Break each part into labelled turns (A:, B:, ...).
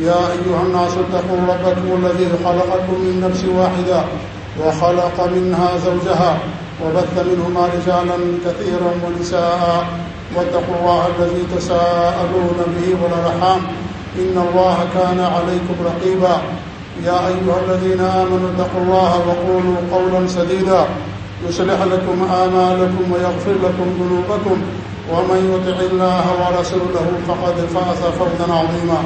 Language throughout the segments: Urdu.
A: يا أيها الناس اتقوا ربكم الذي خلقكم من نفس واحدة وخلق منها زوجها وبث منهما رجالا كثيرا ونساء واتقوا الله الذي تساءلون به والرحام إن الله كان عليكم رقيبا يا أيها الذين آمنوا اتقوا الله وقولوا قولا سديدا يصلح لكم آمالكم ويغفر لكم ذنوبكم ومن يطع الله ورسوله فقد فاز فوزا عظيما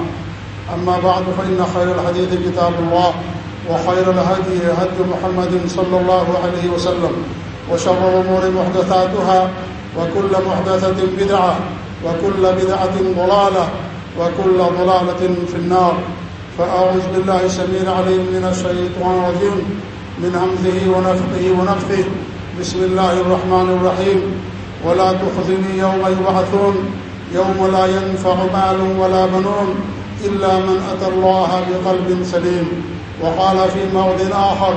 A: أما بعد، فإن خير الحديث كتاب الله، وخير الهدي هدي محمد صلى الله عليه وسلم، وشر الأمور محدثاتها، وكل محدثة بدعة، وكل بدعة ضلالة، وكل ضلالة في النار. فأعوذ بالله سمير عليم من الشيطان الرجيم، من همزه ونفقه ونفقه بسم الله الرحمن الرحيم. ولا تخذني يوم يبعثون، يوم لا ينفع مال ولا بنون إلا من أتى الله بقلب سليم وقال في موض آخر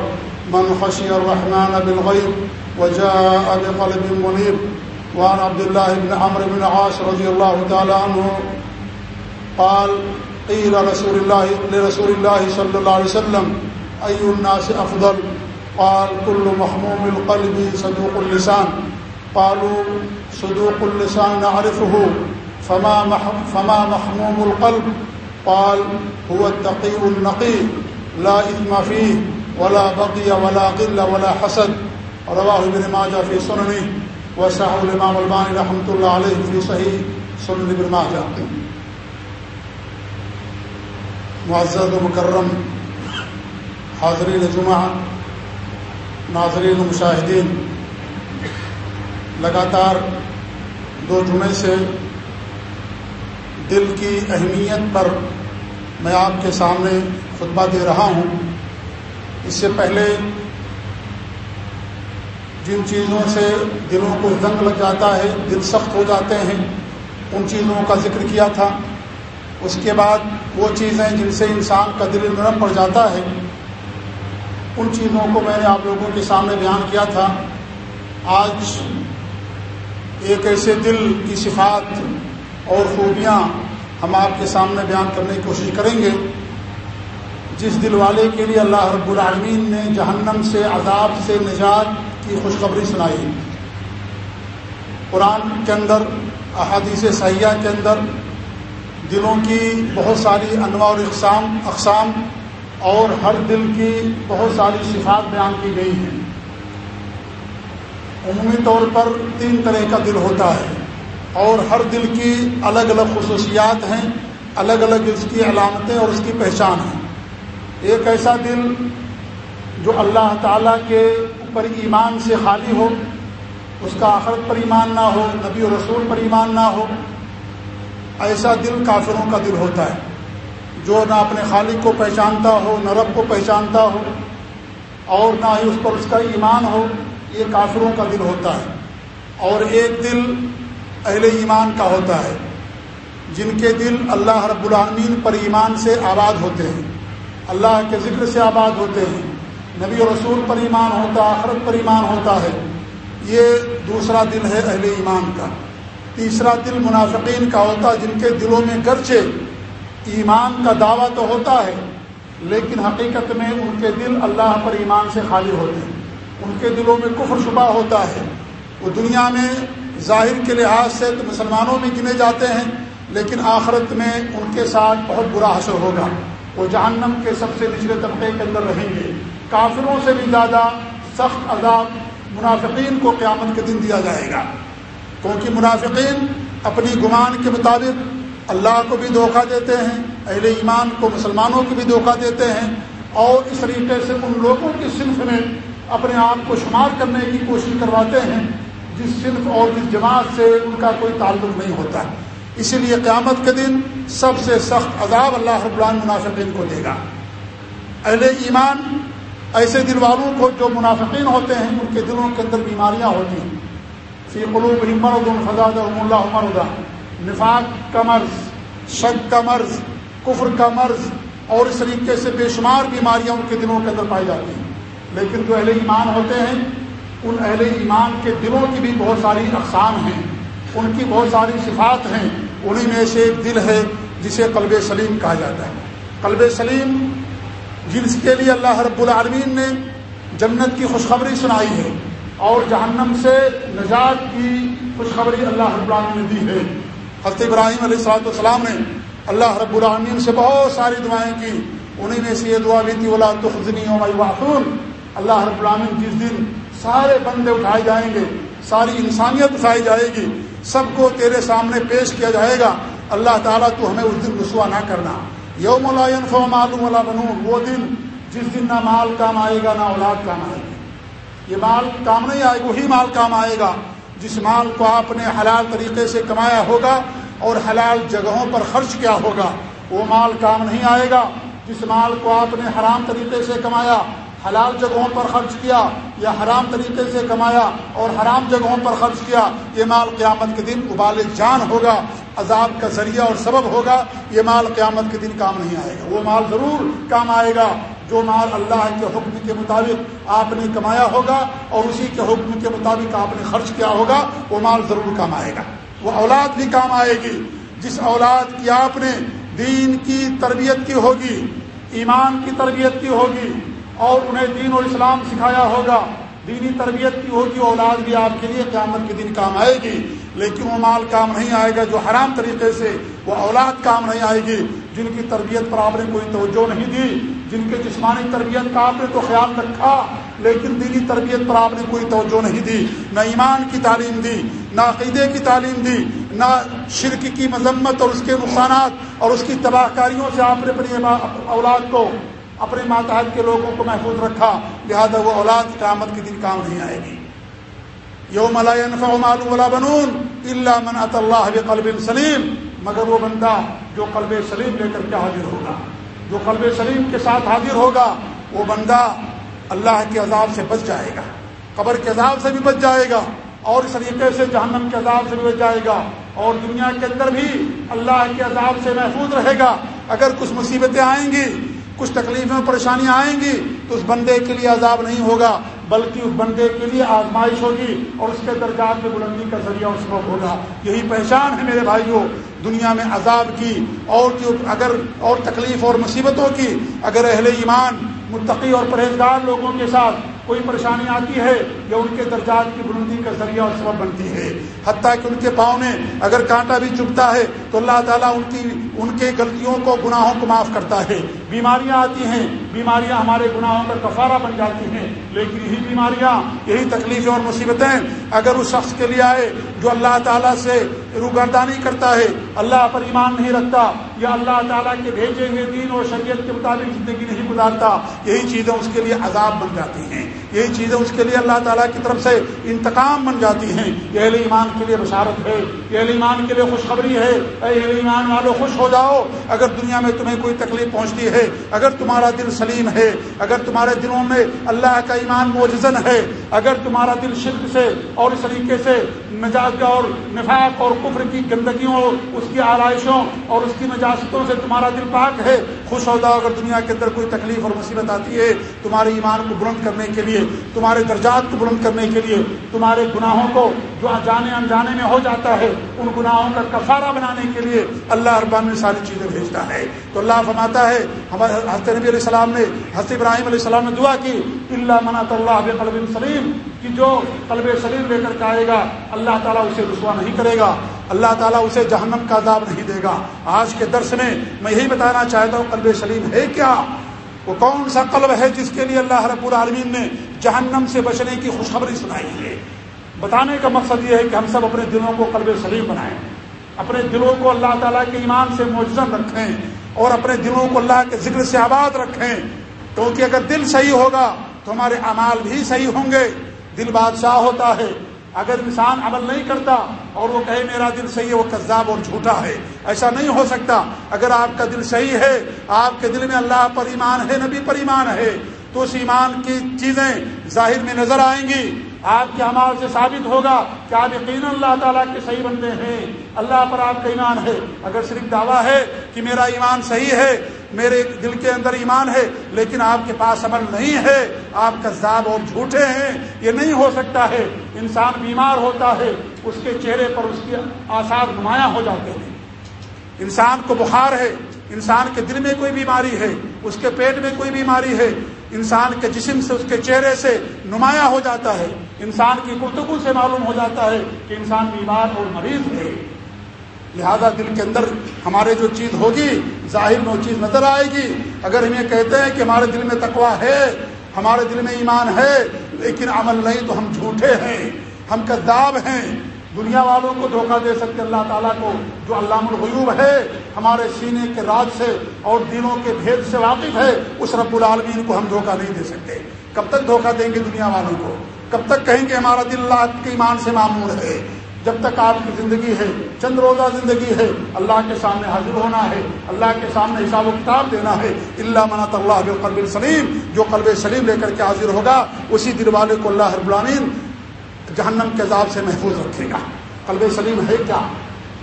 A: من خشي الرحمن بالغيب وجاء بقلب منيب. وعن عبد الله بن عمرو بن عاص رضي الله تعالى عنه قال قيل رسول الله لرسول الله صلى الله عليه وسلم أي الناس أفضل؟ قال كل محموم القلب صدوق اللسان. قالوا صدوق اللسان نعرفه فما, فما محموم القلب؟ قال هو التقي النقي، لا إثم فيه، ولا بقي، ولا قل، ولا حسد. رواه ابن ماجه في سننه وسعه الإمام الباني رحمة الله عليه في صحيح سنن ابن ماجه. معزز و مکرم، حاضرین جمعہ، ناظرین و مشاہدین، لگاتار دو جمعے سے دل کی اہمیت پر میں آپ کے سامنے خطبہ دے رہا ہوں۔ اس سے پہلے جن چیزوں سے دلوں کو زنگ لگ جاتا ہے، دل سخت ہو جاتے ہیں، ان چیزوں کا ذکر کیا تھا۔ اس کے بعد وہ چیزیں جن سے انسان کا دل نرم پڑ جاتا ہے، ان چیزوں کو میں نے آپ لوگوں کے سامنے بیان کیا تھا۔ آج ایک ایسے دل کی صفات اور خوبیاں ہم آپ کے سامنے بیان کرنے کی کوشش کریں گے۔ جس دل والے کے لیے اللہ رب العالمین نے جہنم سے، عذاب سے نجات کی خوشخبری سنائی۔ قرآن کے اندر، احادیث سیاح کے اندر دلوں کی بہت ساری انواع اور اقسام اقسام اور ہر دل کی بہت ساری صفات بیان کی گئی ہیں۔ عمومی طور پر تین طرح کا دل ہوتا ہے۔ اور ہر دل کی الگ الگ خصوصیات ہیں، الگ الگ اس کی علامتیں اور اس کی پہچان ہیں۔ ایک ایسا دل جو اللہ تعالیٰ کے اوپر ایمان سے خالی ہو، اس کا آخرت پر ایمان نہ ہو، نبی و رسول پر ایمان نہ ہو، ایسا دل کافروں کا دل ہوتا ہے۔ جو نہ اپنے خالق کو پہچانتا ہو، نہ رب کو پہچانتا ہو، اور نہ ہی اس پر اس کا ایمان ہو، یہ کافروں کا دل ہوتا ہے۔ اور ایک دل اہل ایمان کا ہوتا ہے، جن کے دل اللہ رب العالمین پر ایمان سے آباد ہوتے ہیں، اللہ کے ذکر سے آباد ہوتے ہیں، نبی و رسول پر ایمان ہوتا، آخرت پر ایمان ہوتا ہے۔ یہ دوسرا دل ہے اہل ایمان کا۔ تیسرا دل منافقین کا ہوتا، جن کے دلوں میں گرچے ایمان کا دعویٰ تو ہوتا ہے، لیکن حقیقت میں ان کے دل اللہ پر ایمان سے خالی ہوتے ہیں۔ ان کے دلوں میں کفر شبہ ہوتا ہے۔ وہ دنیا میں ظاہر کے لحاظ سے تو مسلمانوں میں گنے جاتے ہیں، لیکن آخرت میں ان کے ساتھ بہت برا حشر ہوگا۔ وہ جہنم کے سب سے نچلے طبقے کے اندر رہیں گے۔ کافروں سے بھی زیادہ سخت عذاب منافقین کو قیامت کے دن دیا جائے گا۔ کیونکہ منافقین اپنی گمان کے مطابق اللہ کو بھی دھوکہ دیتے ہیں، اہل ایمان کو مسلمانوں کو بھی دھوکہ دیتے ہیں، اور اس طریقے سے ان لوگوں کی صنف میں اپنے آپ کو شمار کرنے کی کوشش کرواتے ہیں۔ جس صنف اور جس جماعت سے ان کا کوئی تعلق نہیں ہوتا۔ اسی لیے قیامت کے دن سب سے سخت عذاب اللہ رب العالمین منافقین کو دے گا۔ اہل ایمان ایسے دل والوں کو جو منافقین ہوتے ہیں، ان کے دلوں کے اندر بیماریاں ہوتی ہیں۔ فی قلوب مرض فضاد اللہ مردا نفاق کا مرض، شک کا مرض، کفر کا مرض اور اس طریقے سے بے شمار بیماریاں ان کے دلوں کے اندر پائی جاتی ہیں۔ لیکن جو اہل ایمان ہوتے ہیں ان اہل ایمان کے دلوں کی بھی بہت ساری اقسام ہیں، ان کی بہت ساری صفات ہیں انہیں میں سے ایک دل ہے جسے قلب سلیم کہا جاتا ہے۔ قلب سلیم جنس کے لیے اللہ رب العالمین نے جنت کی خوشخبری سنائی ہے اور جہنم سے نجات کی خوشخبری اللہ رب العالمین نے دی ہے۔ حضرت ابراہیم علیہ السلاۃ والسلام نے اللہ رب العالمین سے بہت ساری دعائیں کی انہیں میں سے یہ دعا بھی تھی اولا تخنی واخون اللہ رب العالمین جس دن سارے بندے اٹھائے جائیں گے، ساری انسانیت اٹھائی جائے گی۔ سب کو تیرے سامنے پیش کیا جائے گا۔ اللہ تعالیٰ تو ہمیں اس دن رسوا نہ کرنا۔ یوم فو معلوم اللہ بنون، وہ دن جس دن نہ مال کام آئے گا، نہ اولاد کام آئے گا یہ مال کام نہیں آئے گا، وہی مال کام آئے گا۔ جس مال کو آپ نے حلال طریقے سے کمایا ہوگا اور حلال جگہوں پر خرچ کیا ہوگا، وہ مال کام نہیں آئے گا۔ جس مال کو آپ نے حرام طریقے سے کمایا حلال جگہوں پر خرچ کیا یا حرام طریقے سے کمایا اور حرام جگہوں پر خرچ کیا، یہ مال قیامت کے دن ابال جان ہوگا، عذاب کا ذریعہ اور سبب ہوگا، یہ مال قیامت کے دن کام نہیں آئے گا۔ وہ مال ضرور کام آئے گا۔ جو مال اللہ کے حکم کے مطابق آپ نے کمایا ہوگا اور اسی کے حکم کے مطابق آپ نے خرچ کیا ہوگا، وہ مال ضرور کام آئے گا۔ وہ اولاد بھی کام آئے گی۔ جس اولاد کی آپ نے دین کی تربیت کی ہوگی، ایمان کی تربیت کی ہوگی اور انہیں دین و اسلام سکھایا ہوگا۔ دینی تربیت کی ہوگی، اولاد بھی آپ کے لیے قیامت کے دن کام آئے گی۔ لیکن وہ مال کام نہیں آئے گا جو حرام طریقے سے، وہ اولاد کام نہیں آئے گی۔ جن کی تربیت پر آپ نے کوئی توجہ نہیں دی، جن کے جسمانی تربیت کا آپ نے تو خیال رکھا، لیکن دینی تربیت پر آپ نے کوئی توجہ نہیں دی۔ نہ ایمان کی تعلیم دی، نہ عقیدے کی تعلیم دی، نہ شرک کی مذمت اور اس کے نقصانات اور اس کی تباہ کاریوں سے آپ نے اپنی اولاد کو اپنے ماتحت کے لوگوں کو محفوظ رکھا، لہذا وہ اولاد قیامت کے دن کام نہیں آئے گی۔ یوم ولا بنون اللہ من اللہ قلب سلیم مگر وہ بندہ جو قلب سلیم لے کر کے حاضر ہوگا، جو قلب سلیم کے ساتھ حاضر ہوگا، وہ بندہ اللہ کے عذاب سے بچ جائے گا۔ قبر کے عذاب سے بھی بچ جائے گا، اور اس طریقے سے جہنم کے عذاب سے بھی بچ جائے گا، اور دنیا کے اندر بھی اللہ کے عذاب سے محفوظ رہے گا۔ اگر کچھ مصیبتیں آئیں گی کچھ تکلیفیں پریشانیاں آئیں گی تو اس بندے کے لیے عذاب نہیں ہوگا، بلکہ اس بندے کے لیے آزمائش ہوگی اور اس کے درجات میں بلندی کا ذریعہ اور سبب ہوگا۔ یہی پہچان ہے میرے بھائیوں، دنیا میں عذاب کی اور کی اگر اور تکلیف اور مصیبتوں کی، اگر اہل ایمان، متقی اور پرہیزگار لوگوں کے ساتھ کوئی پریشانی آتی ہے یا ان کے درجات کی بلندی کا ذریعہ اور سبب بنتی ہے۔ حتیٰ کہ ان کے پاؤں میں اگر کانٹا بھی چبھتا ہے تو اللہ تعالیٰ ان کی، ان کے غلطیوں کو، گناہوں کو معاف کرتا ہے۔ بیماریاں آتی ہیں، بیماریاں ہمارے گناہوں کا کفارہ بن جاتی ہیں۔ لیکن یہی بیماریاں، یہی تکلیفیں اور مصیبتیں اگر اس شخص کے لیے آئے جو اللہ تعالیٰ سے روگردانی کرتا ہے، اللہ پر ایمان نہیں رکھتا یا اللہ تعالیٰ کے بھیجے ہوئے دین اور شریعت کے مطابق زندگی نہیں گزارتا، یہی چیزیں اس کے لیے عذاب بن جاتی ہیں۔ یہی چیزیں اس کے لیے اللہ تعالیٰ کی طرف سے انتقام بن جاتی ہیں۔ یہ اہل ایمان کے لیے بشارت ہے، یہ اہل ایمان کے لیے خوشخبری ہے۔ اے اہل ایمان والوں خوش ہو جاؤ۔ اگر دنیا میں تمہیں کوئی تکلیف پہنچتی ہے اگر تمہارا دل سلیم ہے، اگر تمہارے دلوں میں اللہ کا ایمان موجزن ہے، اگر تمہارا دل شرک سے اور اس طریقے سے مزاج اور نفاق اور کفر کی گندگیوں، اس کی آرائشوں اور اس کی نجاستوں سے تمہارا دل پاک ہے، خوش ہو جاؤ اگر دنیا کے اندر کوئی تکلیف اور مصیبت آتی ہے تمہارے ایمان کو بلند کرنے کے لیے، تمہارے درجات کو بلند کرنے کے لیے، تمہارے گناہوں کو جو جانے انجانے میں ہو جاتا ہے، ان گناہوں کا کفارہ بنانے کے لیے اللہ اربان میں ساری چیزیں بھیجتا ہے۔ تو اللہ فرماتا ہے ہمارے حضرت نبی علیہ السلام نے، حضرت ابراہیم علیہ السلام نے دعا کی اللہ منات اللہ قلب سلیم کہ جو قلب سلیم لے کر کے آئے گا، اللہ تعالیٰ اسے رسوا نہیں کرے گا، اللہ تعالیٰ اسے جہنم کا عذاب نہیں دے گا۔ آج کے درس میں میں یہی بتانا چاہتا ہوں، قلب سلیم ہے کیا؟ وہ کون سا قلب ہے جس کے لیے اللہ رب العالمین نے جہنم سے بچنے کی خوشخبری سنائی ہے؟ بتانے کا مقصد یہ ہے کہ ہم سب اپنے دلوں کو قلب سلیم بنائیں، اپنے دلوں کو اللہ تعالیٰ کے ایمان سے موجزن رکھیں اور اپنے دلوں کو اللہ کے ذکر سے آباد رکھیں۔ کیونکہ اگر دل صحیح ہوگا تو ہمارے اعمال بھی صحیح ہوں گے۔ دل بادشاہ ہوتا ہے۔ اگر انسان عمل نہیں کرتا اور وہ کہے میرا دل صحیح ہے، وہ کذاب اور جھوٹا ہے۔ ایسا نہیں ہو سکتا۔ اگر آپ کا دل صحیح ہے، آپ کے دل میں اللہ پر ایمان ہے، نبی پر ایمان ہے، تو اس ایمان کی چیزیں ظاہر میں نظر آئیں گی۔ آپ کے عمال سے ثابت ہوگا کہ آپ یقین اللہ تعالیٰ کے صحیح بندے ہیں۔ اللہ پر آپ کا ایمان ہے۔ اگر صرف دعویٰ ہے کہ میرا ایمان صحیح ہے، میرے دل کے اندر ایمان ہے، لیکن آپ کے پاس عمل نہیں ہے، آپ کا اور جھوٹے ہیں، یہ نہیں ہو سکتا ہے۔ انسان بیمار ہوتا ہے، اس کے چہرے پر اس کے آثار نمایاں ہو جاتے ہیں۔ انسان کو بخار ہے، انسان کے دل میں کوئی بیماری ہے، اس کے پیٹ میں کوئی بیماری ہے، انسان کے جسم سے، اس کے چہرے سے نمایاں ہو جاتا ہے۔ انسان کی گفتگو سے معلوم ہو جاتا ہے کہ انسان بیمار اور مریض ہے۔ لہذا دل کے اندر ہمارے جو چیز ہوگی، ظاہر میں وہ چیز نظر آئے گی۔ اگر ہم یہ کہتے ہیں کہ ہمارے دل میں تقوا ہے، ہمارے دل میں ایمان ہے، لیکن عمل نہیں تو ہم جھوٹے ہیں، ہم کداب ہیں۔ دنیا والوں کو دھوکہ دے سکتے اللہ تعالیٰ کو، جو علام الغیوب ہے، ہمارے سینے کے راج سے اور دلوں کے بھید سے واقف ہے، اس رب العالمین کو ہم دھوکہ نہیں دے سکتے۔ کب تک دھوکہ دیں گے دنیا والوں کو؟ کب تک کہیں گے ہمارا دل اللہ کے ایمان سے معمور ہے؟ جب تک آپ کی زندگی ہے، چند روزہ زندگی ہے، اللہ کے سامنے حاضر ہونا ہے، اللہ کے سامنے حساب و کتاب دینا ہے اللہ منات اللہ قلب سلیم، جو قلب سلیم لے کر کے حاضر ہوگا، اسی دل والے کو اللہ رب العالمین جہنم کے عذاب سے محفوظ رکھے گا۔ قلب سلیم ہے کیا؟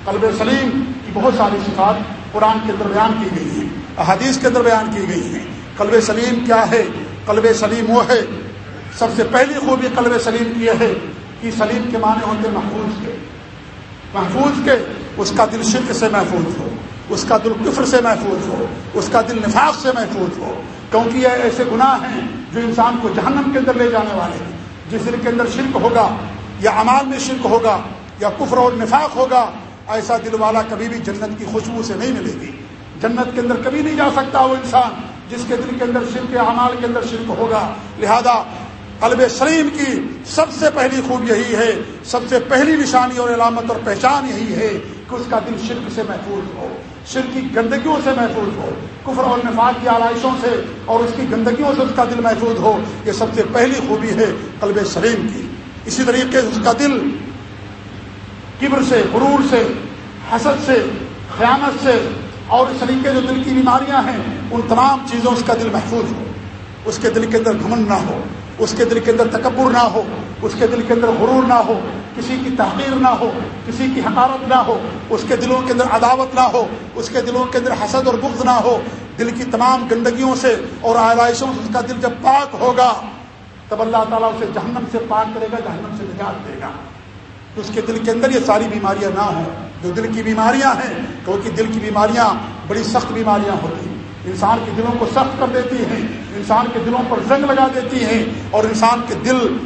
A: قلب سلیم کی بہت ساری صفات قرآن کے اندر بیان کی گئی ہیں، احادیث کے اندر بیان کی گئی ہیں۔ قلب سلیم کیا ہے؟ قلب سلیم وہ ہے سب سے پہلی خوبی قلب سلیم کی ہے کہ سلیم کے معنی ہوتے محفوظ کے۔ محفوظ کے، اس کا دل شرک سے محفوظ ہو، اس کا دل کفر سے محفوظ ہو، اس کا دل نفاق سے محفوظ ہو۔ کیونکہ یہ ایسے گناہ ہیں جو انسان کو جہنم کے اندر لے جانے والے ہیں۔ جس دل کے اندر شرک ہوگا یا امال میں شرک ہوگا یا کفر اور نفاق ہوگا، ایسا دل والا کبھی بھی جنت کی خوشبو سے نہیں ملے گی۔ جنت کے اندر کبھی نہیں جا سکتا وہ انسان جس کے دل کے اندر شرک امال کے اندر شرک ہوگا۔ لہذا قلب سلیم کی سب سے پہلی خوب یہی ہے، سب سے پہلی نشانی اور علامت اور پہچان یہی ہے کہ اس کا دل شرک سے محفوظ ہو، شرک کی گندگیوں سے محفوظ ہو، کفر اور نفاق کی آلائشوں سے اور اس کی گندگیوں سے اس کا دل محفوظ ہو۔ یہ سب سے پہلی خوبی ہے قلب سلیم کی۔ اسی طریقے سے اس کا دل کبر سے، غرور سے، حسد سے، خیانت سے اور اس طریقے جو دل کی بیماریاں ہیں، ان تمام چیزوں اس کا دل محفوظ ہو۔ اس کے دل کے اندر گھمن نہ ہو۔ اس کے دل کے اندر تکبر نہ ہو، اس کے دل کے اندر غرور نہ ہو، کسی کی تحقیر نہ ہو، کسی کی حقارت نہ ہو، اس کے دلوں کے اندر عداوت نہ ہو، اس کے دلوں کے اندر حسد اور بغض نہ ہو، دل کی تمام گندگیوں سے اور آرائشوں سے اس کا دل جب پاک ہوگا، تب اللہ تعالیٰ اسے جہنم سے پاک کرے گا، جہنم سے نجات دے گا۔ تو اس کے دل کے اندر یہ ساری بیماریاں نہ ہوں، جو دل کی بیماریاں ہیں، کیونکہ دل کی بیماریاں بڑی سخت بیماریاں ہوتی ہیں۔ انسان کے دلوں کو سخت کر دیتی ہیں، انسان کے دلوں پر زنگ لگا دیتی ہیں اور انسان کے دل،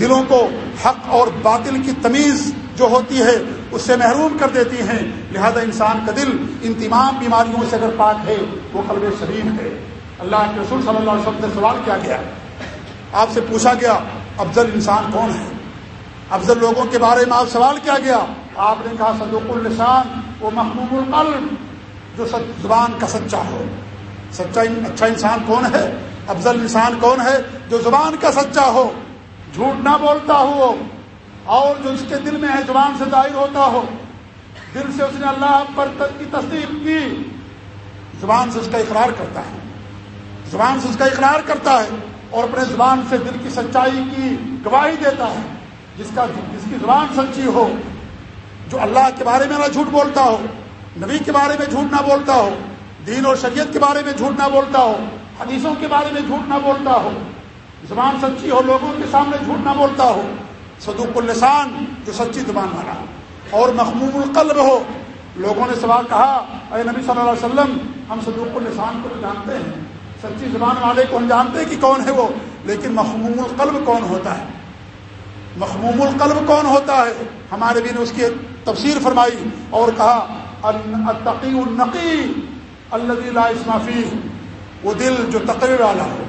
A: دلوں کو حق اور باطل کی تمیز جو ہوتی ہے، اس سے محروم کر دیتی ہیں۔ لہذا انسان کا دل ان تمام بیماریوں سے اگر پاک ہے، وہ قلب شریف ہے۔ اللہ کے رسول صلی اللہ علیہ وسلم سے سوال کیا گیا۔ آپ سے پوچھا گیا، افضل انسان کون ہے؟ افضل لوگوں کے بارے میں آپ سوال کیا گیا۔ آپ نے کہا، صدوق النسان وہ محموم القلب۔ جو زبان کا سچا ہو۔ سچا اچھا انسان کون ہے؟ افضل انسان کون ہے جو زبان کا سچا ہو؟ جھوٹ نہ بولتا ہو۔ اور جو اس کے دل میں ہے زبان سے ظاہر ہوتا ہو۔ دل سے اس نے اللہ پر کی تصدیق کی۔ زبان سے اس کا اقرار کرتا ہے۔ زبان سے اس کا اقرار کرتا ہے اور اپنے زبان سے دل کی سچائی کی گواہی دیتا ہے۔ جس کا جس کی زبان سچی ہو، جو اللہ کے بارے میں نہ جھوٹ بولتا ہو۔ نبی کے بارے میں جھوٹ نہ بولتا ہو، دین اور شریعت کے بارے میں جھوٹ نہ بولتا ہو، حدیثوں کے بارے میں جھوٹ نہ بولتا ہو، زبان سچی ہو، لوگوں کے سامنے جھوٹ نہ بولتا ہو، صدوق اللسان جو سچی زبان والا۔ اور مخموم القلب ہو۔ لوگوں نے سوال کہا، اے نبی صلی اللہ علیہ وسلم، ہم صدوق اللسان کو جانتے ہیں۔ سچی زبان والے کو ہم جانتے ہیں کہ کون ہے وہ، لیکن مخموم القلب کون ہوتا ہے؟ مخموم القلب کون ہوتا ہے؟ ہمارے بھی نے اس کی تفسیر فرمائی اور کہا التقی النقی اللہ لا اسمافی وہ دل جو تقوی والا ہو،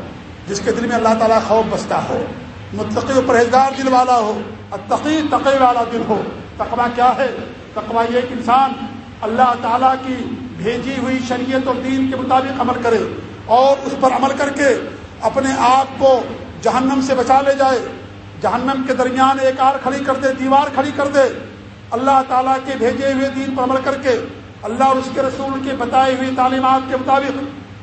A: جس کے دل میں اللہ تعالیٰ خوف بستا ہو، متقی و پرہیزگار دل والا ہو، التقی تقوی والا دل ہو۔ تقوا کیا ہے؟ تقوا یہ ایک انسان اللہ تعالیٰ کی بھیجی ہوئی شریعت اور دین کے مطابق عمل کرے اور اس پر عمل کر کے اپنے آپ کو جہنم سے بچا لے جائے۔ جہنم کے درمیان ایک آر کھڑی کر دے، دیوار کھڑی کر دے۔ اللہ تعالیٰ کے بھیجے ہوئے دین پر عمل کر کے، اللہ اور اس کے رسول کے بتائے ہوئی تعلیمات کے مطابق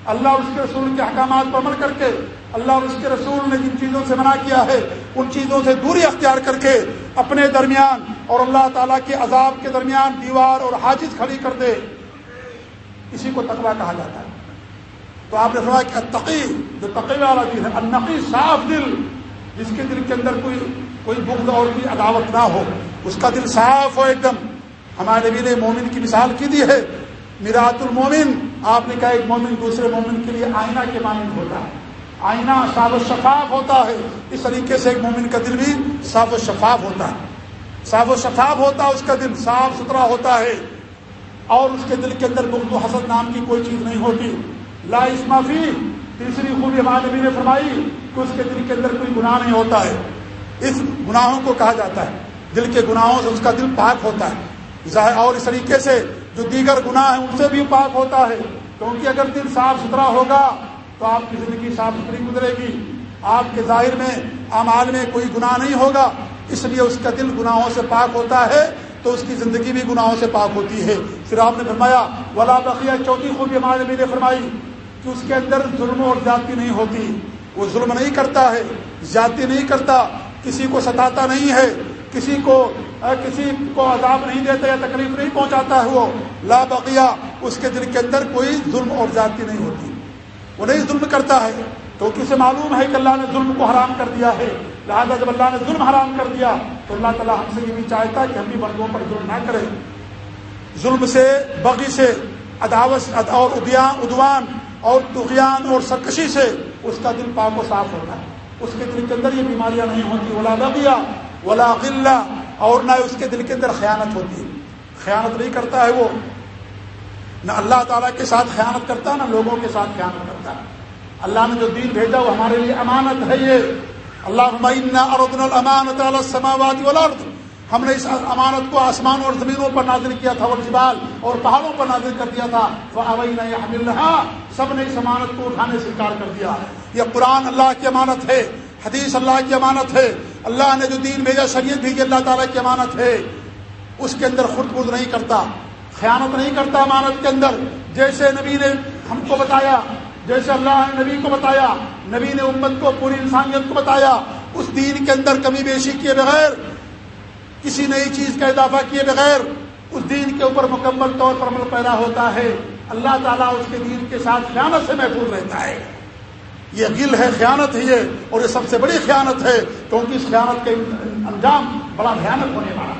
A: اللہ اور اس کے رسول کے احکامات پر عمل کر کے، اللہ اور اس کے رسول نے جن چیزوں سے منع کیا ہے، ان چیزوں سے دوری اختیار کر کے اپنے درمیان اور اللہ تعالیٰ کے عذاب کے درمیان دیوار اور حاجز کھڑی کر دے۔ اسی کو تقوا کہا جاتا ہے۔ تو آپ نے سنا کہ تقی جو تقی والا دل ہے، النقی، صاف دل، جس کے دل کے اندر کوئی کوئی بغض اور بھی عداوت نہ ہو۔ اس کا دل صاف ہو ایک دم۔ ہمارے نبی نے مومن کی مثال کی دی ہے۔ میرات المومن آپ نے کہا ایک مومن دوسرے مومن کے لیے آئینہ کے مانند ہوتا ہے۔ آئینہ صاف و شفاف ہوتا ہے۔ اس طریقے سے ایک مومن کا دل بھی صاف و شفاف ہوتا ہے۔ صاف و شفاف ہوتا ہے اس کا دل صاف ستھرا ہوتا ہے۔ اور اس کے دل کے اندر بغض و حسد نام کی کوئی چیز نہیں ہوتی۔ لا اسمافی تیسری خوبی ہمارے نبی نے فرمائی کہ اس کے دل کے اندر کوئی گناہ نہیں ہوتا ہے۔ اس گناہوں کو کہا جاتا ہے۔ دل کے گناہوں سے اس کا دل پاک ہوتا ہے۔ اور اس طریقے سے جو دیگر گناہ ہیں، ان سے بھی پاک ہوتا ہے۔ کیونکہ اگر دل صاف ستھرا ہوگا، تو آپ کی زندگی صاف ستھری گزرے گی۔ آپ کے ظاہر میں، اعمال میں کوئی گناہ نہیں ہوگا۔ اس لیے اس کا دل گناہوں سے پاک ہوتا ہے، تو اس کی زندگی بھی گناہوں سے پاک ہوتی ہے۔ پھر آپ نے فرمایا، ولا بقیہ چوتھی خوبی ہمارے نبی نے فرمائی کہ اس کے اندر ظلم اور زیادتی نہیں ہوتی۔ وہ ظلم نہیں کرتا ہے، زیادتی نہیں کرتا۔ کسی کو ستاتا نہیں ہے، کسی کو کسی کو عذاب نہیں دیتا یا تکلیف نہیں پہنچاتا ہے وہ۔ لا بقیہ، اس کے دل کے اندر کوئی ظلم اور زیادتی نہیں ہوتی۔ وہ نہیں ظلم کرتا ہے۔ تو کسے معلوم ہے کہ اللہ نے ظلم کو حرام کر دیا ہے؟ لہٰذا جب اللہ نے ظلم حرام کر دیا، تو اللہ تعالیٰ ہم سے یہ بھی چاہتا ہے کہ ہم بھی بندوں پر ظلم نہ کریں۔ ظلم سے، بغی سے، عداوت، اور ادوان اور تغیان اور سرکشی سے اس کا دل پاک و صاف ہوتا ہے۔ اس کے دل کے اندر یہ بیماریاں نہیں ہوتی، ولا بغیا ولا غلہ، اور نہ اس کے دل کے اندر خیانت ہوتی ہے۔ خیانت نہیں کرتا ہے وہ، نہ اللہ تعالیٰ کے ساتھ خیانت کرتا ہے نہ لوگوں کے ساتھ خیانت کرتا۔ ہے اللہ نے جو دین بھیجا، وہ ہمارے لیے امانت ہے یہ۔ اللہ علیہ السماوات والارض۔ ہم نے اس امانت کو آسمان اور زمینوں پر نازل کیا تھا اور جبال اور پہاڑوں پر نازل کر دیا تھا۔ وہ اوئی سب نے اس امانت کو اٹھانے سے انکار کر دیا۔ یہ قرآن اللہ کی امانت ہے، حدیث اللہ کی امانت ہے۔ اللہ نے جو دین بھیجا، شریعت بھی اللہ تعالیٰ کی امانت ہے۔ اس کے اندر خود خود نہیں کرتا، خیانت نہیں کرتا امانت کے اندر۔ جیسے نبی نے ہم کو بتایا، جیسے اللہ نے نبی کو بتایا، نبی نے امت کو، پوری انسانیت کو بتایا، اس دین کے اندر کمی بیشی کیے بغیر کسی نئی چیز کا اضافہ کیے بغیر اس دین کے اوپر مکمل طور پر عمل پیدا ہوتا ہے۔ اللہ تعالیٰ اس کے دین کے ساتھ خیانت سے محفوظ رہتا ہے۔ یہ گل ہے، خیانت ہے یہ اور یہ سب سے بڑی خیانت ہے، کیونکہ اس خیانت کا انجام بڑا بھیانک ہونے والا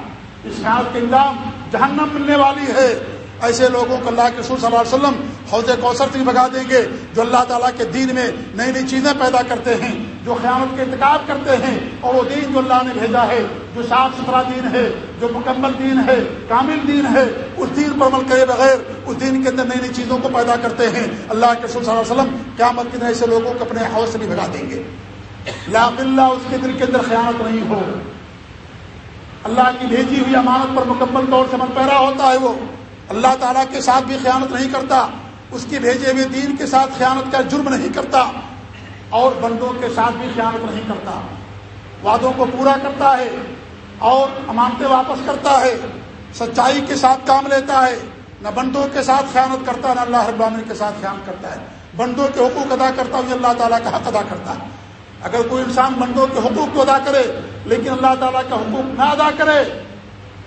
A: اس خیانت کے انجام جہنم ملنے والی ہے۔ ایسے لوگوں کو اللہ کے سور صلی اللہ علیہ وسلم حوض کوثر سے بھگا دیں گے جو اللہ تعالیٰ کے دین میں نئی نئی چیزیں پیدا کرتے ہیں، جو قیامت کے انتخاب کرتے ہیں اور وہ دین جو اللہ نے بھیجا ہے، جو صاف ستھرا دین ہے، جو مکمل دین ہے، کامل دین ہے، اس دین پر عمل کرے بغیر اس دین کے اندر نئی نئی چیزوں کو پیدا کرتے ہیں۔ اللہ کے سور صلی اللہ علیہ وسلم قیامت کے ایسے لوگوں کو اپنے حوض سے بھی بھگا دیں گے۔ لا اللہ اس کے دل کے اندر خیانت نہیں ہو۔ اللہ کی بھیجی ہوئی امانت پر مکمل طور سے من پیرا ہوتا ہے وہ۔ اللہ تعالیٰ کے ساتھ بھی خیانت نہیں کرتا، اس کی بھیجے ہوئے دین کے ساتھ خیانت کا جرم نہیں کرتا، اور بندوں کے ساتھ بھی خیانت نہیں کرتا۔ وعدوں کو پورا کرتا ہے اور امانتیں واپس کرتا ہے، سچائی کے ساتھ کام لیتا ہے۔ نہ بندوں کے ساتھ خیانت کرتا، نہ اللہ رب العالمین کے ساتھ خیانت کرتا ہے۔ بندوں کے حقوق ادا کرتا ہوں اللہ تعالیٰ کا حق ادا کرتا ہے۔ اگر کوئی انسان بندوں کے حقوق کو ادا کرے، لیکن اللہ تعالیٰ کا حقوق نہ ادا کرے،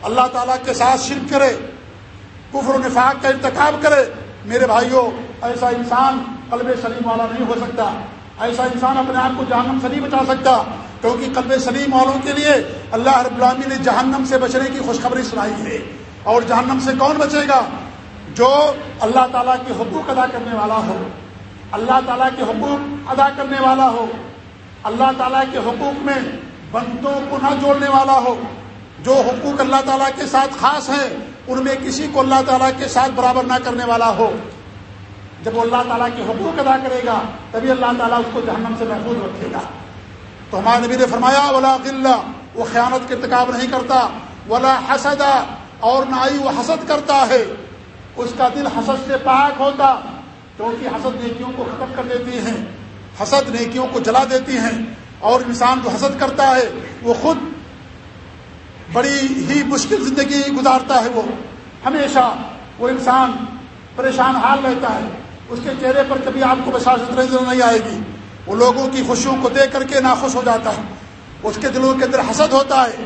A: اللہ تعالیٰ کے ساتھ شرک کرے کفر و نفاق کا انتخاب کرے، میرے بھائیوں ایسا انسان قلب سلیم والا نہیں ہو سکتا۔ ایسا انسان اپنے آپ کو جہنم سے نہیں بچا سکتا، کیونکہ قلب سلیم والوں کے لیے اللہ رب العامی نے جہنم سے بچنے کی خوشخبری سنائی ہے۔ اور جہنم سے کون بچے گا؟ جو اللہ تعالیٰ کے حقوق ادا کرنے والا ہو۔ اللہ تعالیٰ کے حقوق ادا کرنے والا ہو۔ اللہ تعالیٰ کے حقوق میں بندوں کو نہ جوڑنے والا ہو۔ جو حقوق اللہ تعالیٰ کے ساتھ خاص ہیں ان میں کسی کو اللہ تعالیٰ کے ساتھ برابر نہ کرنے والا ہو۔ جب وہ اللہ تعالیٰ کے حقوق ادا کرے گا، تبھی اللہ تعالیٰ اس کو جہنم سے محفوظ رکھے گا۔ تو ہمارے نبی نے فرمایا، ولا غلہ وہ خیانت کے ارتکاب نہیں کرتا۔ ولا حسد، اور نہ ہی وہ حسد کرتا ہے۔ اس کا دل حسد سے پاک ہوتا، کیونکہ حسد نیکیوں کو ختم کر دیتی ہیں۔ حسد نیکیوں کو جلا دیتی ہیں، اور انسان جو حسد کرتا ہے، وہ خود بڑی ہی مشکل زندگی گزارتا ہے وہ۔ ہمیشہ وہ انسان پریشان حال رہتا ہے۔ اس کے چہرے پر کبھی آپ کو بشاشت نظر نہیں آئے گی۔ وہ لوگوں کی خوشیوں کو دیکھ کر کے ناخوش ہو جاتا ہے۔ اس کے دلوں کے اندر حسد ہوتا ہے۔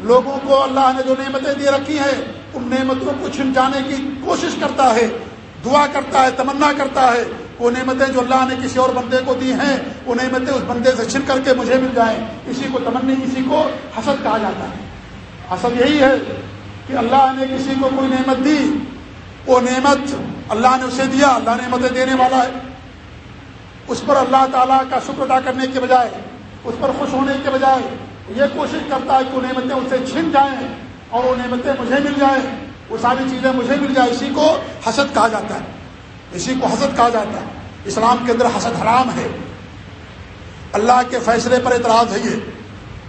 A: لوگوں کو اللہ نے جو نعمتیں دے رکھی ہیں، ان نعمتوں کو چھن جانے کی کوشش کرتا ہے، دعا کرتا ہے، تمنا کرتا ہے۔ وہ نعمتیں جو اللہ نے کسی اور بندے کو دی ہیں، وہ نعمتیں اس بندے سے چھن کر کے مجھے مل جائیں۔ اسی کو تمنی، اسی کو حسد کہا جاتا ہے۔ حسد یہی ہے کہ اللہ نے کسی کو کوئی نعمت دی، وہ نعمت اللہ نے اسے دیا، اللہ نعمتیں دینے والا ہے۔ اس پر اللہ تعالیٰ کا شکر ادا کرنے کے بجائے، اس پر خوش ہونے کے بجائے یہ کوشش کرتا ہے کہ وہ نعمتیں اسے چھن جائیں اور وہ نعمتیں مجھے مل جائیں۔ وہ ساری چیزیں مجھے مل جائیں۔ اسی کو حسد کہا جاتا ہے۔ اسی کو حسد کہا جاتا ہے۔ اسلام کے اندر حسد حرام ہے۔ اللہ کے فیصلے پر اعتراض ہے یہ۔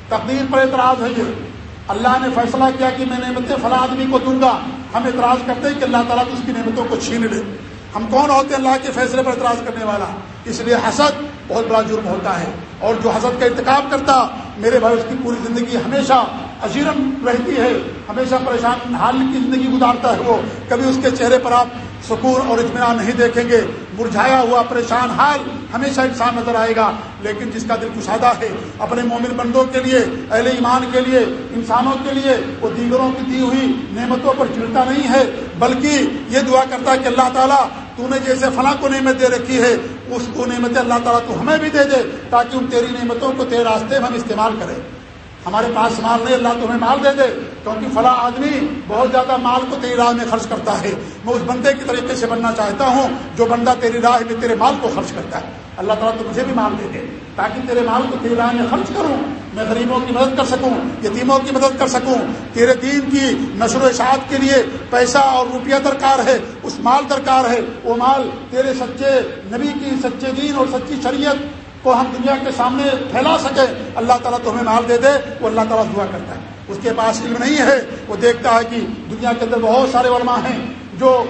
A: تقدیر پر اعتراض ہے یہ۔ اللہ نے فیصلہ کیا کہ میں نعمتیں فلاں آدمی کو دوں گا۔ ہم اعتراض کرتے ہیں کہ اللہ تعالیٰ تو اس کی نعمتوں کو چھین لے۔ ہم کون ہوتے ہیں اللہ کے فیصلے پر اعتراض کرنے والا؟ اس لیے حسد بہت بڑا جرم ہوتا ہے۔ اور جو حسد کا انتخاب کرتا، میرے بھائی، اس کی پوری زندگی ہمیشہ اجیرم رہتی ہے۔ ہمیشہ پریشان، حال کی زندگی گزارتا ہے وہ۔ کبھی اس کے چہرے پر آپ سکون اور اطمینان نہیں دیکھیں گے۔ مرجھایا ہوا، پریشان حال ہمیشہ انسان نظر آئے گا۔ لیکن جس کا دل کشادہ ہے، اپنے مومن بندوں کے لیے، اہل ایمان کے لیے، انسانوں کے لیے، وہ دیگروں کی دی ہوئی نعمتوں پر چڑھتا نہیں ہے، بلکہ یہ دعا کرتا ہے کہ اللہ تعالیٰ تو نے جیسے فلاں کو نعمت دے رکھی ہے، اس کو نعمت اللہ تعالیٰ تو ہمیں بھی دے دے تاکہ ان تیری نعمتوں کو تیرے راستے میں ہم استعمال کریں۔ ہمارے پاس مال نہیں، اللہ تمہیں مال دے دے۔ کیونکہ فلاں آدمی بہت زیادہ مال کو تیری راہ میں خرچ کرتا ہے۔ میں اس بندے کی طریقے سے بننا چاہتا ہوں جو بندہ تیری راہ میں تیرے مال کو خرچ کرتا ہے۔ اللہ تعالیٰ تو مجھے بھی مال دے دے۔ تاکہ تیرے مال کو تیری راہ میں خرچ کروں، میں غریبوں کی مدد کر سکوں، یتیموں کی مدد کر سکوں۔ تیرے دین کی نشر و اشاعت کے لیے پیسہ اور روپیہ درکار ہے، اس مال درکار ہے۔ وہ مال تیرے سچے نبی کی، سچے دین اور سچی شریعت کو ہم دنیا کے سامنے پھیلا سکیں اللہ تعالیٰ تو ہمیں مال دے دے، وہ اللہ تعالیٰ دعا کرتا ہے۔ اس کے پاس علم نہیں ہے، وہ دیکھتا ہے کہ دنیا کے اندر بہت سارے علماء ہیں جو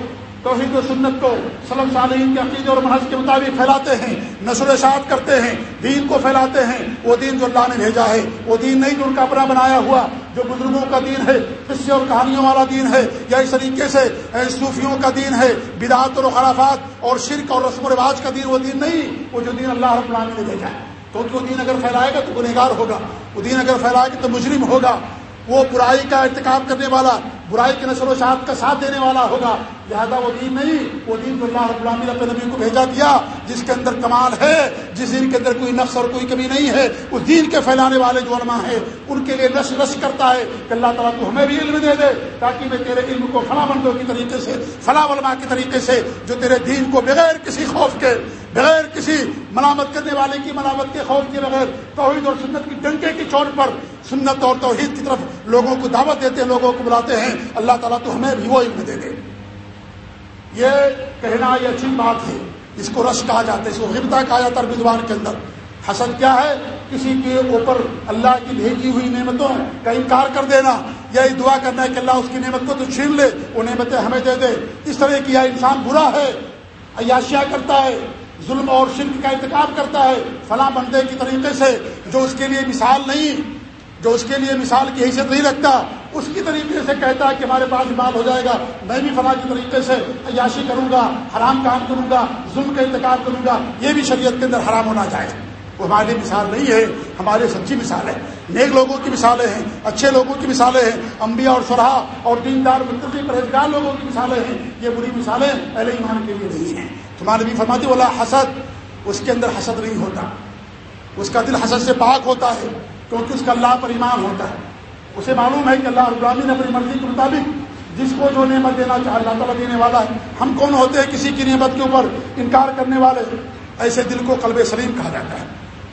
A: توحید و سنت کو سلم صالحین کے عقیدے اور محض کے مطابق پھیلاتے ہیں، نشر و اشاعت کرتے ہیں، دین کو پھیلاتے ہیں۔ وہ دین جو اللہ نے بھیجا ہے، وہ دین نہیں جو ان کا اپنا بنایا ہوا جو بزرگوں کا دین ہے قصے اور کہانیوں والا دین ہے، یا اس طریقے سے صوفیوں کا دین ہے بدعت اور خرافات اور شرک اور رسم و رواج کا دین، وہ دین نہیں، وہ جو دین اللہ رب العالمین نے بھیجا ہے۔ کیونکہ وہ دین اگر پھیلائے گا تو گنہگار ہوگا، وہ دین اگر پھیلائے گا تو مجرم ہوگا۔ وہ برائی کا ارتکاب کرنے والا، برائی کی نشر و شاعت کا ساتھ دینے والا ہوگا۔ لہذا وہ دین نہیں، وہ دین تو اللہ رب العالمین اپنے نبی کو بھیجا دیا، جس کے اندر کمال ہے، جس دین کے اندر کوئی نقص اور کوئی کمی نہیں ہے۔ اس دین کے پھیلانے والے جو علماء ہیں، ان کے لیے نش نش کرتا ہے کہ اللہ تعالیٰ تو ہمیں بھی علم دے دے، تاکہ میں تیرے علم کو فلاں بندوں کی طریقے سے، فلاں علماء کے طریقے سے، جو تیرے دین کو بغیر کسی خوف کے، بغیر کسی ملامت کرنے والے کی ملامت کے خوف کے بغیر توحید اور سنت کی ڈنکے کی چوٹ پر سنت اور توحید کی طرف لوگوں کو دعوت دیتے ہیں، لوگوں کو بلاتے ہیں۔ اللہ تعالیٰ تو ہمیں بھی وہ علم دے دے۔ یہ کہنا یہ اچھی بات ہے۔ اس کو رش کہا جاتا ہے، اس کو غبتا کہا جاتا ہے ربان کے اندر۔ حسد کیا ہے؟ کسی کے اوپر اللہ کی بھیجی ہوئی نعمتوں کا انکار کر دینا۔ یا یہ دعا کرنا ہے کہ اللہ اس کی نعمت کو تو چھین لے، وہ نعمتیں ہمیں دے دے۔ اس طرح کی یہ انسان برا ہے، عیاشیاں کرتا ہے۔ ظلم اور شرک کا انتخاب کرتا ہے فلاں بندے کی طریقے سے، جو اس کے لیے مثال نہیں، جو اس کے لیے مثال کی حیثیت نہیں رکھتا، اس کی طریقے سے کہتا ہے کہ ہمارے پاس مال ہو جائے گا، میں بھی فلاں کی طریقے سے عیاشی کروں گا، حرام کام کروں گا، ظلم کا انتخاب کروں گا، یہ بھی شریعت کے اندر حرام ہونا چاہے وہ ہمارے لیے مثال نہیں ہے، ہمارے سچی مثال ہے۔ نیک لوگوں کی مثالیں ہیں، اچھے لوگوں کی مثالیں ہیں، انبیاء اور شرح اور دیندار منتقل پرہزگار لوگوں کی مثالیں ہیں، یہ بری مثالیں اہل ایمان کے لیے نہیں ہیں۔ تمہارے بھی فرماتی والا حسد، اس کے اندر حسد نہیں ہوتا۔ اس کا دل حسد سے پاک ہوتا ہے، کیونکہ اس کا اللہ پر ایمان ہوتا ہے۔ اسے معلوم ہے کہ اللہ ابراہین اپنی مرضی کے مطابق جس کو جو نعمت دینا چاہے، اللہ تعالیٰ دینے والا ہے۔ ہم کون ہوتے ہیں کسی کی نعمت کے اوپر انکار کرنے والے؟ ایسے دل کو قلب سلیم کہا جاتا ہے۔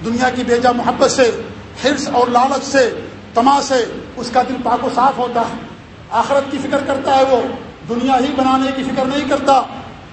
A: دنیا کی بیجا محبت سے حرص اور لالچ سے تما سے اس کا دل پاک و صاف ہوتا ہے۔ آخرت کی فکر کرتا ہے وہ۔ دنیا ہی بنانے کی فکر نہیں کرتا۔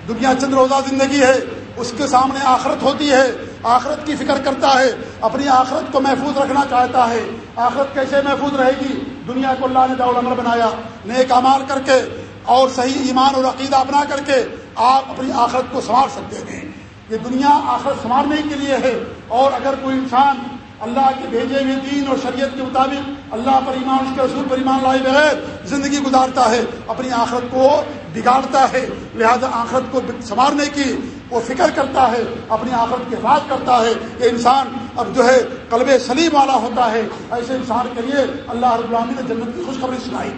A: دنیا چند روزہ زندگی ہے۔ اس کے سامنے آخرت ہوتی ہے۔ آخرت کی فکر کرتا ہے۔ اپنی آخرت کو محفوظ رکھنا چاہتا ہے۔ آخرت کیسے محفوظ رہے گی؟ دنیا کو اللہ نے داؤ عمر بنایا۔ نیک امال کر کے اور صحیح ایمان اور عقیدہ اپنا کر کے آپ اپنی آخرت کو سنوار سکتے ہیں۔ یہ دنیا آخرت سنوارنے کے لیے ہے۔ اور اگر کوئی انسان اللہ کے بھیجے ہوئے دین اور شریعت کے مطابق اللہ پر ایمان، اس کے رسول پر ایمان لائے بغیر زندگی گزارتا ہے، اپنی آخرت کو بگاڑتا ہے، لہذا آخرت کو سنوارنے کی وہ فکر کرتا ہے، اپنی آخرت کے حفاظ کرتا ہے۔ یہ انسان اب جو ہے قلب سلیم والا ہوتا ہے، ایسے انسان کے لیے اللہ رب العالمین نے جنت کی خوشخبری سنائی۔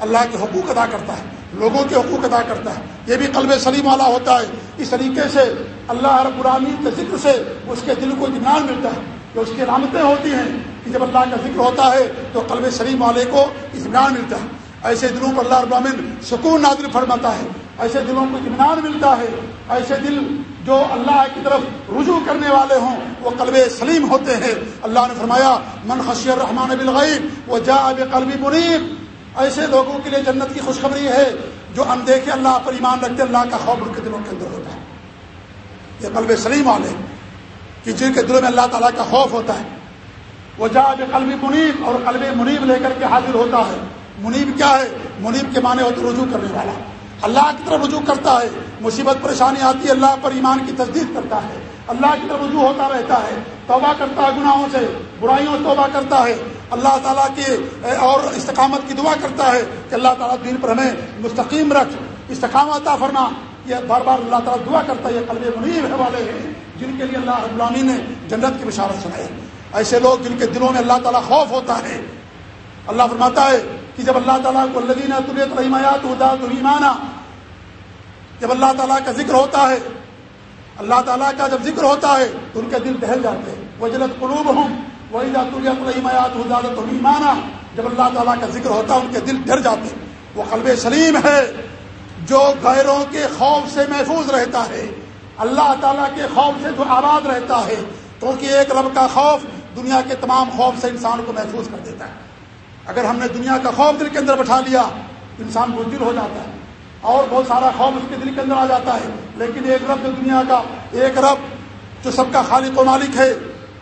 A: اللہ کے حقوق ادا کرتا ہے، لوگوں کے حقوق ادا کرتا ہے۔ یہ بھی قلب سلیم والا ہوتا ہے۔ اس طریقے سے اللہ رب العالمین کے ذکر سے اس کے دل کو اطمینان ملتا ہے۔ کہ اس کی علامتیں ہوتی ہیں کہ جب اللہ کا ذکر ہوتا ہے تو قلب سلیم والے کو اطمینان ملتا ہے۔ ایسے دلوں پر اللہ ابراہین سکون نادر فرماتا ہے۔ ایسے دلوں کو اطمینان ملتا ہے۔ ایسے دل جو اللہ کی طرف رجوع کرنے والے ہوں، وہ قلب سلیم ہوتے ہیں۔ اللہ نے فرمایا، من خشی الرحمان بالغیب وہ جا اب قلبی منیب. ایسے لوگوں کے لیے جنت کی خوشخبری ہے جو ہم دیکھے اللہ پر ایمان رکھتے اللہ کا خوف ان کے دلوں کے اندر ہوتا ہے۔ یہ قلب سلیم والے کہ جن کے دلوں میں اللہ تعالیٰ کا خوف ہوتا ہے، وہ جا اب قلبی منیب اور قلب منیب لے کر کے حاضر ہوتا ہے۔ منیب کیا ہے؟ منیب کے معنی ہوتے رجوع کرنے والا۔ اللہ کی طرف رجوع کرتا ہے، مصیبت پریشانی آتی ہے، اللہ پر ایمان کی تصدیق کرتا ہے۔ اللہ کی طرف رجوع ہوتا رہتا ہے، توبہ کرتا ہے گناہوں سے، برائیوں سے توبہ کرتا ہے۔ اللہ تعالیٰ کی اور استقامت کی دعا کرتا ہے کہ اللہ تعالیٰ دین پر ہمیں مستقیم رکھ۔ استقامت فرما۔ یہ بار بار اللہ تعالیٰ دعا کرتا ہے، یہ قلب منیب ہے والے ہیں۔ جن کے لیے اللہ رب العالمین نے جنت کی بشارت سنائی۔ ایسے لوگ جن کے دلوں میں اللہ تعالیٰ خوف ہوتا ہے۔ اللہ فرماتا ہے کہ جب اللہ تعالیٰ کو لدینہ طبیعت رحمایات ادا تو ایمانہ جب اللہ تعالیٰ کا ذکر ہوتا ہے، اللہ تعالیٰ کا جب ذکر ہوتا ہے، تو ان کے دل ٹہل جاتے ہیں۔ وہ جلد قلوب ہوں وہی طبیعت رحمایات ادا تو جب اللہ تعالیٰ کا ذکر ہوتا ہے، ان کے دل ڈر جاتے ہیں۔ وہ قلب سلیم ہے، جو غیروں کے خوف سے محفوظ رہتا ہے۔ اللہ تعالیٰ کے خوف سے جو آباد رہتا ہے کیونکہ ایک رب کا خوف دنیا کے تمام خوف سے انسان کو محفوظ کر دیتا ہے۔ اگر ہم نے دنیا کا خوف دل کے اندر بٹھا لیا، انسان بزدل ہو جاتا ہے۔ اور بہت سارا خوف اس کے دل کے اندر آ جاتا ہے۔ لیکن ایک رب جو دنیا کا، ایک رب جو سب کا خالق و مالک ہے،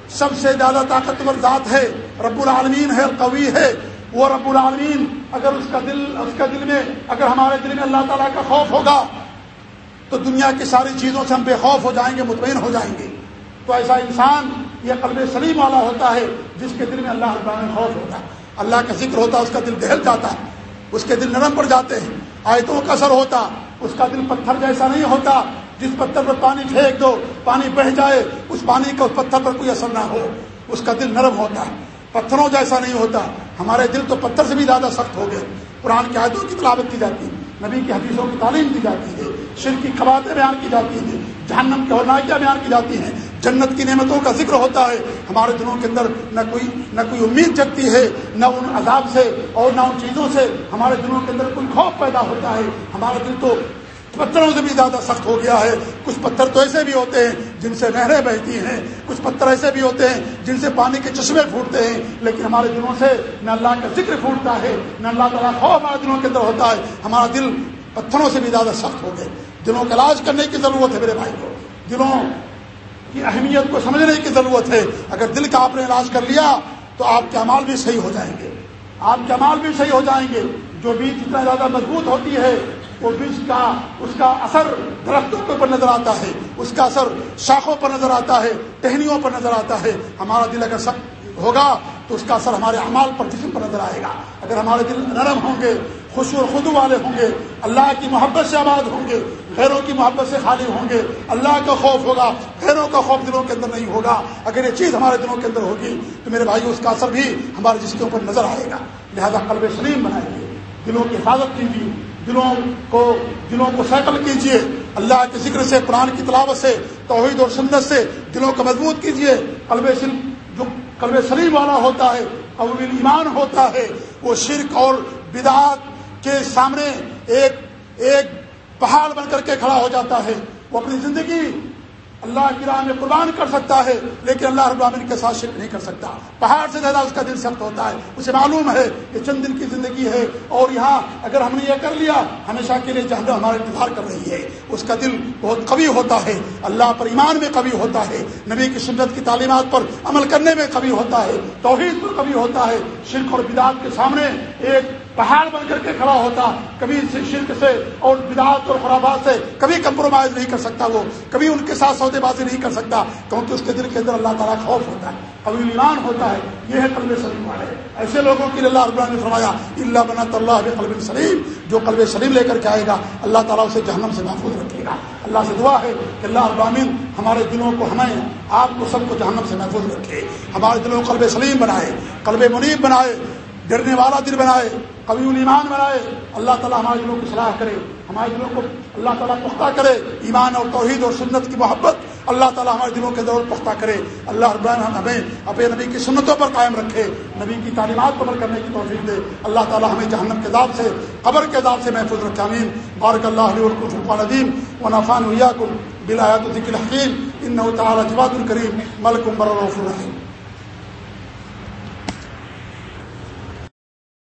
A: سب سے زیادہ طاقتور ذات ہے، رب العالمین ہے، قوی ہے۔ وہ رب العالمین اگر اس کا دل، اس کا دل میں، اگر ہمارے دل میں اللہ تعالیٰ کا خوف ہوگا تو دنیا کی ساری چیزوں سے ہم بے خوف ہو جائیں گے، مطمئن ہو جائیں گے۔ تو ایسا انسان یہ قلب سلیم والا ہوتا ہے جس کے دل میں اللہ العالمین خوف ہوتا ہے۔ اللہ کا ذکر ہوتا ہے، اس کا دل دہل جاتا ہے، اس کے دل نرم پڑ جاتے ہیں۔ آیتوں کا اثر ہوتا، اس کا دل پتھر جیسا نہیں ہوتا، جس پتھر پر پانی پھینک دو، پانی بہ جائے، اس پانی کا اس پتھر پر کوئی اثر نہ ہو۔ اس کا دل نرم ہوتا ہے، پتھروں جیسا نہیں ہوتا۔ ہمارے دل تو پتھر سے بھی زیادہ سخت ہو گئے۔ قرآن کی آیتوں کی تلاوت کی جاتی ہے، نبی کی حدیثوں کی تعلیم دی جاتی ہے۔ شر کی خواتیں بیان کی جاتی ہیں، جہنم کی اور بیان کی جاتی ہیں۔ جنت کی نعمتوں کا ذکر ہوتا ہے۔ ہمارے دلوں کے اندر نہ کوئی نہ کوئی امید جگتی ہے، نہ ان عذاب سے اور نہ ان چیزوں سے ہمارے دلوں کے اندر کوئی خوف پیدا ہوتا ہے۔ ہمارا دل تو پتھروں سے بھی زیادہ سخت ہو گیا ہے۔ کچھ پتھر تو ایسے بھی ہوتے ہیں جن سے نہریں بہتی ہیں۔ کچھ پتھر ایسے بھی ہوتے ہیں جن سے پانی کے چشمے پھوٹتے ہیں۔ لیکن ہمارے دلوں سے نہ اللہ کا ذکر پھوٹتا ہے، نہ اللہ تعالیٰ خوف ہمارے دلوں کے اندر ہوتا ہے۔ ہمارا دل پتھروں سے بھی زیادہ سخت ہو گئے دلوں کا علاج کرنے کی ضرورت ہے میرے بھائی کو۔ دلوں کی اہمیت کو سمجھنے کی ضرورت ہے۔ اگر دل کا آپ نے علاج کر لیا تو آپ کے امال بھی صحیح ہو جائیں گے۔ آپ کے امال بھی صحیح ہو جائیں گے۔ جو بیج جتنا زیادہ مضبوط ہوتی ہے، وہ بیج کا، اس کا اثر درختوں کے اوپر نظر آتا ہے۔ اس کا اثر شاخوں پر نظر آتا ہے، ٹہنیوں پر نظر آتا ہے۔ ہمارا دل اگر سب ہوگا تو اس کا اثر ہمارے اعمال پر، جسم پر نظر آئے گا۔ اگر ہمارے دل نرم ہوں گے خوشی اور خدو والے ہوں گے، اللہ کی محبت سے آباد ہوں گے غیروں کی محبت سے خالی ہوں گے، اللہ کا خوف ہوگا غیروں کا خوف دلوں کے اندر نہیں ہوگا۔ اگر یہ چیز ہمارے دلوں کے اندر ہوگی تو میرے بھائی اس کا اثر بھی ہمارے جس کے اوپر نظر آئے گا۔ لہذا قلب سلیم بنائیے دلوں کی حفاظت کیجیے۔ دلوں کو دلوں کو سیکل کیجیے۔ اللہ کے ذکر سے، قرآن کی تلاوت سے، توحید اور سنت سے دلوں کو مضبوط کیجیے۔ قلب سلم جو قلب سلیم والا ہوتا ہے اور ایمان ہوتا ہے، وہ شرک اور بدعات کے سامنے ایک ایک پہاڑ بن کر کے کھڑا ہو جاتا ہے۔ وہ اپنی زندگی اللہ کی راہ میں قربان کر سکتا ہے، لیکن اللہ رب العالمین کے ساتھ شرک نہیں کر سکتا۔ پہاڑ سے زیادہ اس کا دل سخت ہوتا ہے۔ اسے معلوم ہے کہ چند دن کی زندگی ہے اور یہاں اگر ہم نے یہ کر لیا، ہمیشہ کے لیے جہنم ہمارا انتظار کر رہی ہے۔ اس کا دل بہت قوی ہوتا ہے۔ اللہ پر ایمان میں قوی ہوتا ہے۔ نبی کی سنت کی تعلیمات پر عمل کرنے میں قوی ہوتا ہے۔ توحید پر قوی ہوتا ہے۔ شرک اور بدعات کے سامنے ایک پہاڑ بن کر کے کھڑا ہوتا، کبھی شرک سے اور بدعات اور خرابات سے کبھی کمپرومائز نہیں کر سکتا وہ، کبھی ان کے ساتھ سودے بازی نہیں کر سکتا، کیونکہ اس کے دل کے اندر اللہ تعالیٰ خوف ہوتا ہے قبیل ایمان ہوتا ہے، یہ ہے قلب سلیم۔ والے ایسے لوگوں کے لیے اللہ رب نے فرمایا اللہ بنا اللہ قلب سلیم جو قلب سلیم لے کر کے آئے گا، اللہ تعالیٰ اسے جہنم سے محفوظ رکھے گا۔ اللہ سے دعا ہے کہ اللہ ابامین ہمارے دلوں کو، ہمیں، آپ کو سب کو جہنم سے محفوظ رکھے۔ ہمارے دلوں کو قلب سلیم بنائے، قلب منیب بنائے، ڈرنے والا دل بنائے۔ قبی ایمان بنائے، اللہ تعالیٰ ہمارے دلوں کی صلاح کرے، ہمارے دلوں کو اللہ تعالیٰ پختہ کرے، ایمان اور توحید اور سنت کی محبت اللہ تعالیٰ ہمارے دلوں کے دور پختہ کرے۔ اللہ ربان ہمیں اپنے نبی کی سنتوں پر قائم رکھے، نبی کی تعلیمات پر عمل کرنے کی توفیق دے۔ اللہ تعالیٰ ہمیں جہنم کے داد سے، قبر کے داد سے محفوظ رکھے امین بارک اللہ علیہ القفان ندیم و نفان ویا کل بلایات ذکر حکیم ان تعالیٰ جواد الکریم، ملک بر الرحیم۔